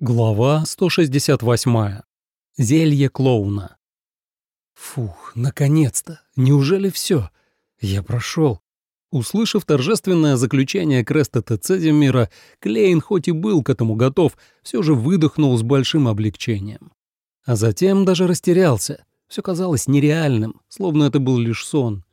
Глава 168. Зелье клоуна. Фух, наконец-то! Неужели все? Я прошел. Услышав торжественное заключение Креста Цезимира, Клейн, хоть и был к этому готов, все же выдохнул с большим облегчением. А затем даже растерялся. Все казалось нереальным, словно это был лишь сон.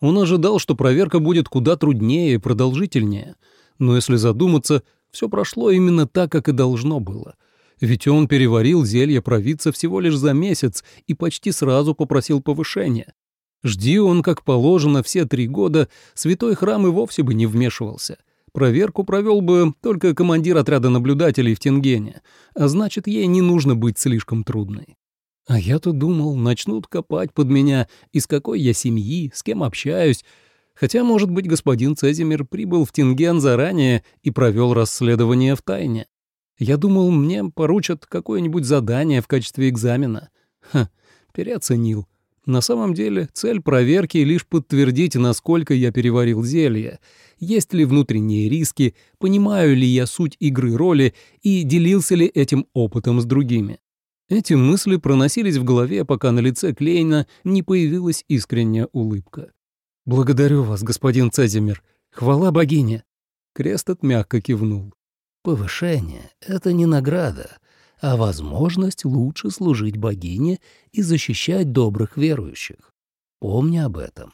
Он ожидал, что проверка будет куда труднее и продолжительнее. Но если задуматься, все прошло именно так, как и должно было. Ведь он переварил зелье провидца всего лишь за месяц и почти сразу попросил повышения. Жди он, как положено, все три года, святой храм и вовсе бы не вмешивался. Проверку провел бы только командир отряда наблюдателей в Тенгене, а значит, ей не нужно быть слишком трудной. А я-то думал, начнут копать под меня, из какой я семьи, с кем общаюсь, Хотя, может быть, господин Цезимир прибыл в Тинген заранее и провел расследование в тайне. Я думал, мне поручат какое-нибудь задание в качестве экзамена. Ха, переоценил. На самом деле, цель проверки — лишь подтвердить, насколько я переварил зелье, есть ли внутренние риски, понимаю ли я суть игры роли и делился ли этим опытом с другими. Эти мысли проносились в голове, пока на лице Клейна не появилась искренняя улыбка. «Благодарю вас, господин Цезимир. Хвала богине!» Крестот мягко кивнул. «Повышение — это не награда, а возможность лучше служить богине и защищать добрых верующих. Помни об этом.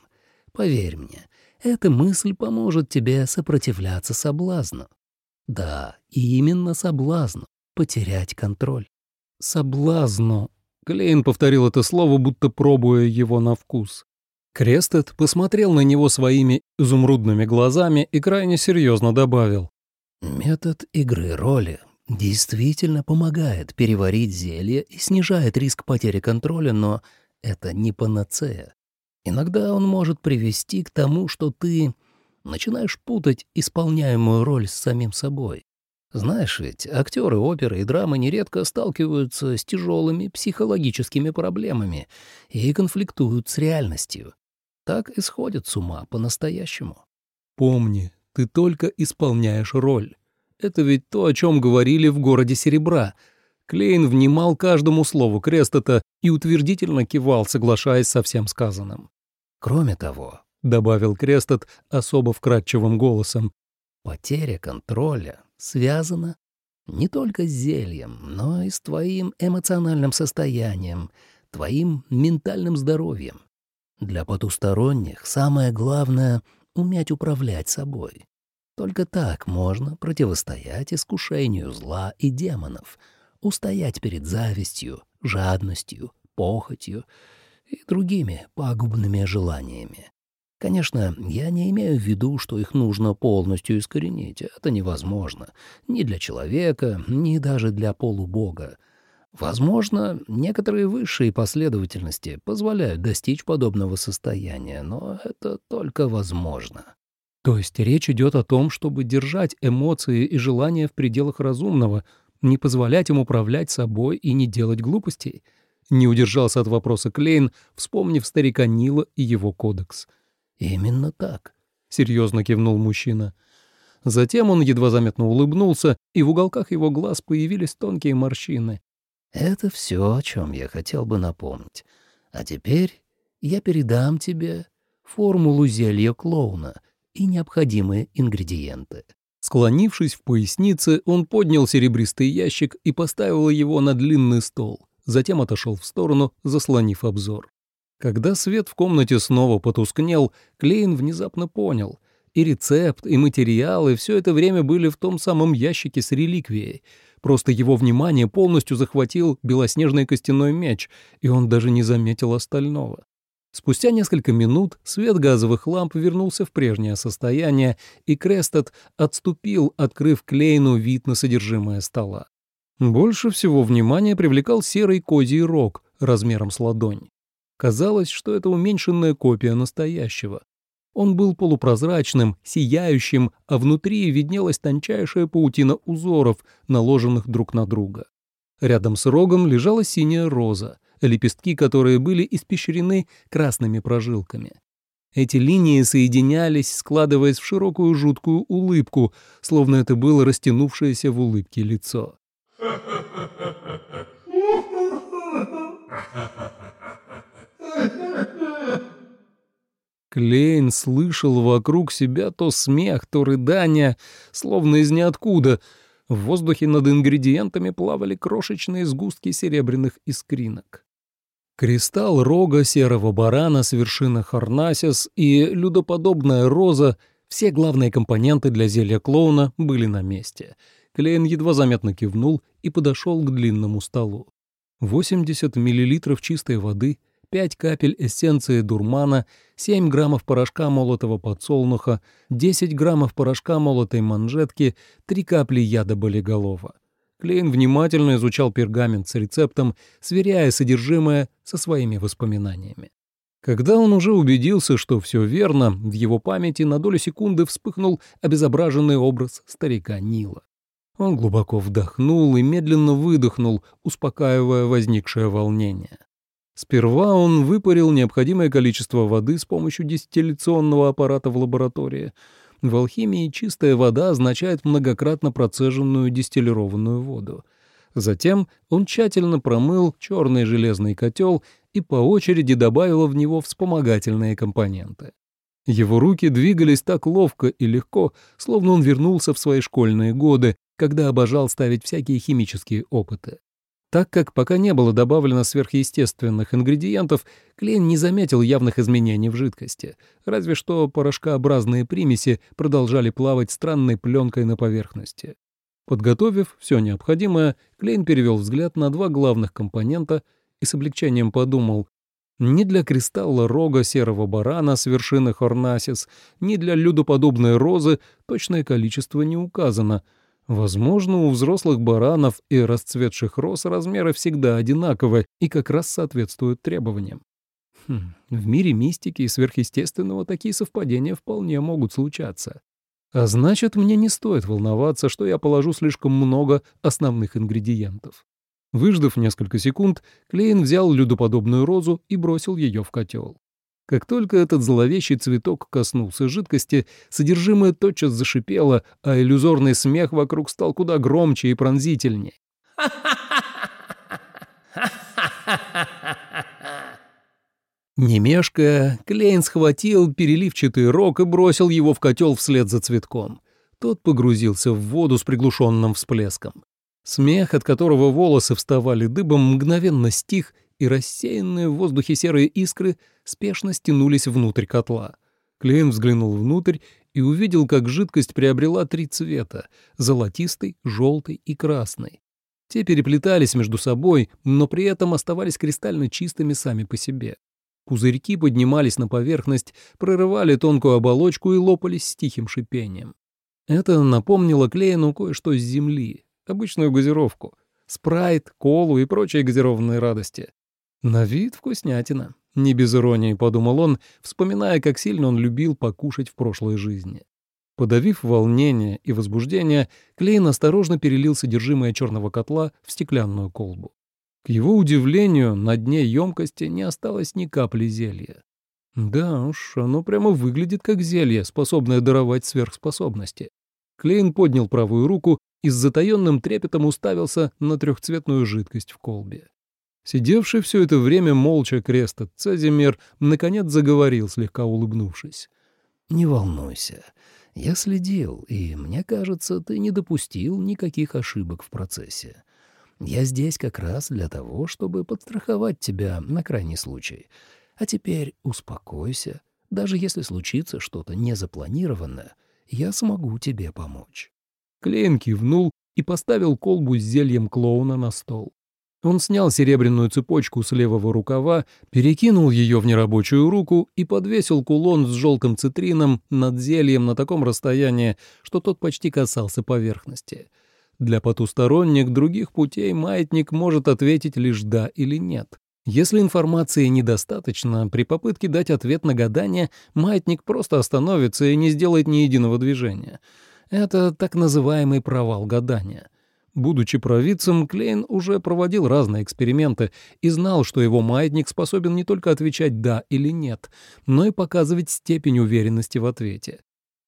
Поверь мне, эта мысль поможет тебе сопротивляться соблазну. Да, именно соблазну — потерять контроль. Соблазну. Клейн повторил это слово, будто пробуя его на вкус. Крестед посмотрел на него своими изумрудными глазами и крайне серьезно добавил. «Метод игры роли действительно помогает переварить зелье и снижает риск потери контроля, но это не панацея. Иногда он может привести к тому, что ты начинаешь путать исполняемую роль с самим собой. Знаешь ведь, актеры оперы и драмы нередко сталкиваются с тяжелыми психологическими проблемами и конфликтуют с реальностью так и сходят с ума по-настоящему. Помни, ты только исполняешь роль. Это ведь то, о чем говорили в городе Серебра. Клейн внимал каждому слову Крестета и утвердительно кивал, соглашаясь со всем сказанным. «Кроме того», — добавил Крестет особо вкрадчивым голосом, «потеря контроля связана не только с зельем, но и с твоим эмоциональным состоянием, твоим ментальным здоровьем. Для потусторонних самое главное — уметь управлять собой. Только так можно противостоять искушению зла и демонов, устоять перед завистью, жадностью, похотью и другими пагубными желаниями. Конечно, я не имею в виду, что их нужно полностью искоренить. Это невозможно. Ни для человека, ни даже для полубога. Возможно, некоторые высшие последовательности позволяют достичь подобного состояния, но это только возможно. То есть речь идет о том, чтобы держать эмоции и желания в пределах разумного, не позволять им управлять собой и не делать глупостей? Не удержался от вопроса Клейн, вспомнив старика Нила и его кодекс. «Именно так», — серьезно кивнул мужчина. Затем он едва заметно улыбнулся, и в уголках его глаз появились тонкие морщины. Это все, о чем я хотел бы напомнить. А теперь я передам тебе формулу зелья клоуна и необходимые ингредиенты». Склонившись в пояснице, он поднял серебристый ящик и поставил его на длинный стол, затем отошел в сторону, заслонив обзор. Когда свет в комнате снова потускнел, Клейн внезапно понял — и рецепт, и материалы все это время были в том самом ящике с реликвией — Просто его внимание полностью захватил белоснежный костяной меч, и он даже не заметил остального. Спустя несколько минут свет газовых ламп вернулся в прежнее состояние, и Крестед отступил, открыв Клейну вид на содержимое стола. Больше всего внимания привлекал серый козий рог размером с ладонь. Казалось, что это уменьшенная копия настоящего. Он был полупрозрачным, сияющим, а внутри виднелась тончайшая паутина узоров, наложенных друг на друга. Рядом с рогом лежала синяя роза, лепестки которой были испещрены красными прожилками. Эти линии соединялись, складываясь в широкую жуткую улыбку, словно это было растянувшееся в улыбке лицо. Клейн слышал вокруг себя то смех, то рыдание, словно из ниоткуда. В воздухе над ингредиентами плавали крошечные сгустки серебряных искринок. Кристалл рога серого барана с вершины Харнасис и людоподобная роза — все главные компоненты для зелья клоуна были на месте. Клейн едва заметно кивнул и подошел к длинному столу. 80 мл чистой воды — 5 капель эссенции дурмана, 7 граммов порошка молотого подсолнуха, 10 граммов порошка молотой манжетки, 3 капли яда болиголова. Клейн внимательно изучал пергамент с рецептом, сверяя содержимое со своими воспоминаниями. Когда он уже убедился, что все верно, в его памяти на долю секунды вспыхнул обезображенный образ старика Нила. Он глубоко вдохнул и медленно выдохнул, успокаивая возникшее волнение. Сперва он выпарил необходимое количество воды с помощью дистилляционного аппарата в лаборатории. В алхимии чистая вода означает многократно процеженную дистиллированную воду. Затем он тщательно промыл черный железный котел и по очереди добавил в него вспомогательные компоненты. Его руки двигались так ловко и легко, словно он вернулся в свои школьные годы, когда обожал ставить всякие химические опыты. Так как пока не было добавлено сверхъестественных ингредиентов, Клейн не заметил явных изменений в жидкости, разве что порошкообразные примеси продолжали плавать странной пленкой на поверхности. Подготовив все необходимое, Клейн перевел взгляд на два главных компонента и с облегчением подумал, ни для кристалла рога серого барана с вершины Хорнасис, ни для людоподобной розы точное количество не указано — Возможно, у взрослых баранов и расцветших роз размеры всегда одинаковы и как раз соответствуют требованиям. Хм, в мире мистики и сверхъестественного такие совпадения вполне могут случаться. А значит, мне не стоит волноваться, что я положу слишком много основных ингредиентов. Выждав несколько секунд, Клейн взял людоподобную розу и бросил ее в котел. Как только этот зловещий цветок коснулся жидкости, содержимое тотчас зашипело, а иллюзорный смех вокруг стал куда громче и пронзительнее. Не Клейн схватил переливчатый рог и бросил его в котел вслед за цветком. Тот погрузился в воду с приглушенным всплеском. Смех, от которого волосы вставали дыбом, мгновенно стих, и рассеянные в воздухе серые искры спешно стянулись внутрь котла. Клейн взглянул внутрь и увидел, как жидкость приобрела три цвета — золотистый, желтый и красный. Те переплетались между собой, но при этом оставались кристально чистыми сами по себе. Пузырьки поднимались на поверхность, прорывали тонкую оболочку и лопались с тихим шипением. Это напомнило Клейну кое-что с земли, обычную газировку, спрайт, колу и прочие газированные радости. На вид вкуснятина. Не без иронии, подумал он, вспоминая, как сильно он любил покушать в прошлой жизни. Подавив волнение и возбуждение, Клейн осторожно перелил содержимое черного котла в стеклянную колбу. К его удивлению, на дне емкости не осталось ни капли зелья. Да уж, оно прямо выглядит как зелье, способное даровать сверхспособности. Клейн поднял правую руку и с затаенным трепетом уставился на трехцветную жидкость в колбе. Сидевший все это время молча креста Цезимер наконец заговорил, слегка улыбнувшись. «Не волнуйся. Я следил, и, мне кажется, ты не допустил никаких ошибок в процессе. Я здесь как раз для того, чтобы подстраховать тебя на крайний случай. А теперь успокойся. Даже если случится что-то незапланированное, я смогу тебе помочь». Клейн кивнул и поставил колбу с зельем клоуна на стол. Он снял серебряную цепочку с левого рукава, перекинул ее в нерабочую руку и подвесил кулон с желтым цитрином над зельем на таком расстоянии, что тот почти касался поверхности. Для потусторонних других путей маятник может ответить лишь «да» или «нет». Если информации недостаточно, при попытке дать ответ на гадание маятник просто остановится и не сделает ни единого движения. Это так называемый провал гадания. Будучи провидцем, Клейн уже проводил разные эксперименты и знал, что его маятник способен не только отвечать «да» или «нет», но и показывать степень уверенности в ответе.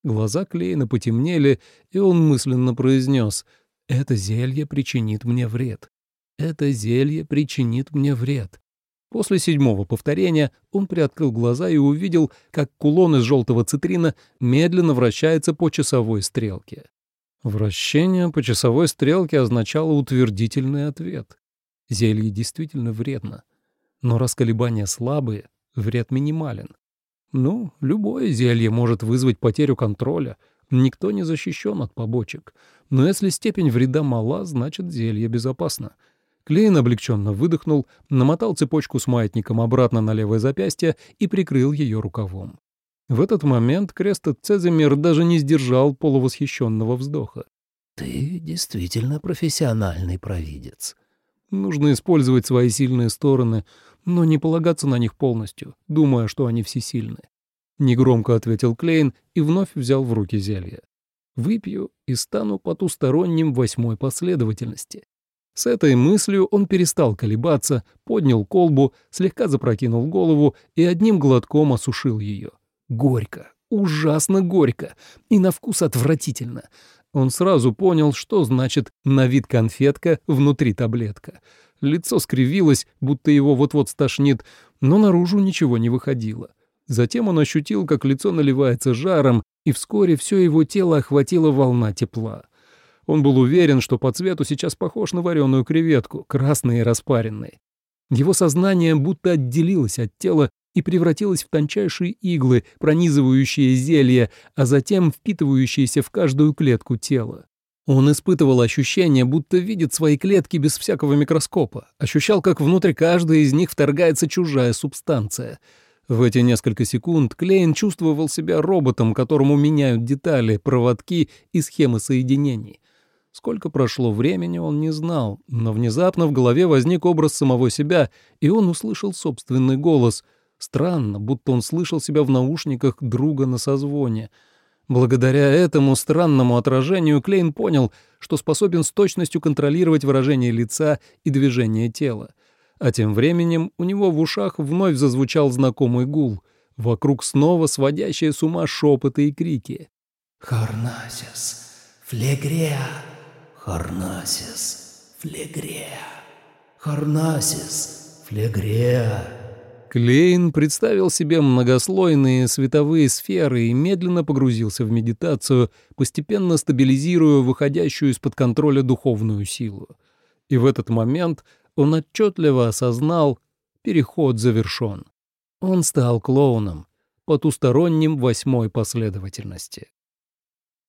Глаза Клейна потемнели, и он мысленно произнес «Это зелье причинит мне вред. Это зелье причинит мне вред. После седьмого повторения он приоткрыл глаза и увидел, как кулон из желтого цитрина медленно вращается по часовой стрелке. Вращение по часовой стрелке означало утвердительный ответ. Зелье действительно вредно. Но раз колебания слабые, вред минимален. Ну, любое зелье может вызвать потерю контроля. Никто не защищен от побочек. Но если степень вреда мала, значит зелье безопасно. Клейн облегченно выдохнул, намотал цепочку с маятником обратно на левое запястье и прикрыл ее рукавом. В этот момент Крестот Цезимир даже не сдержал полувосхищенного вздоха. «Ты действительно профессиональный провидец». Нужно использовать свои сильные стороны, но не полагаться на них полностью, думая, что они всесильны. Негромко ответил Клейн и вновь взял в руки зелье. «Выпью и стану потусторонним восьмой последовательности». С этой мыслью он перестал колебаться, поднял колбу, слегка запрокинул голову и одним глотком осушил ее. Горько, ужасно горько и на вкус отвратительно. Он сразу понял, что значит на вид конфетка, внутри таблетка. Лицо скривилось, будто его вот-вот стошнит, но наружу ничего не выходило. Затем он ощутил, как лицо наливается жаром, и вскоре все его тело охватила волна тепла. Он был уверен, что по цвету сейчас похож на вареную креветку, красный и распаренный. Его сознание будто отделилось от тела и превратилось в тончайшие иглы, пронизывающие зелье, а затем впитывающиеся в каждую клетку тела. Он испытывал ощущение, будто видит свои клетки без всякого микроскопа, ощущал, как внутрь каждой из них вторгается чужая субстанция. В эти несколько секунд Клейн чувствовал себя роботом, которому меняют детали, проводки и схемы соединений. Сколько прошло времени, он не знал, но внезапно в голове возник образ самого себя, и он услышал собственный голос. Странно, будто он слышал себя в наушниках друга на созвоне. Благодаря этому странному отражению Клейн понял, что способен с точностью контролировать выражение лица и движение тела. А тем временем у него в ушах вновь зазвучал знакомый гул. Вокруг снова сводящие с ума шепоты и крики. «Харнасис! Флегреа!» Харнасис флегреа. Харнасис флегреа. Клейн представил себе многослойные световые сферы и медленно погрузился в медитацию, постепенно стабилизируя выходящую из-под контроля духовную силу. И в этот момент он отчетливо осознал, переход завершен. Он стал клоуном, потусторонним восьмой последовательности.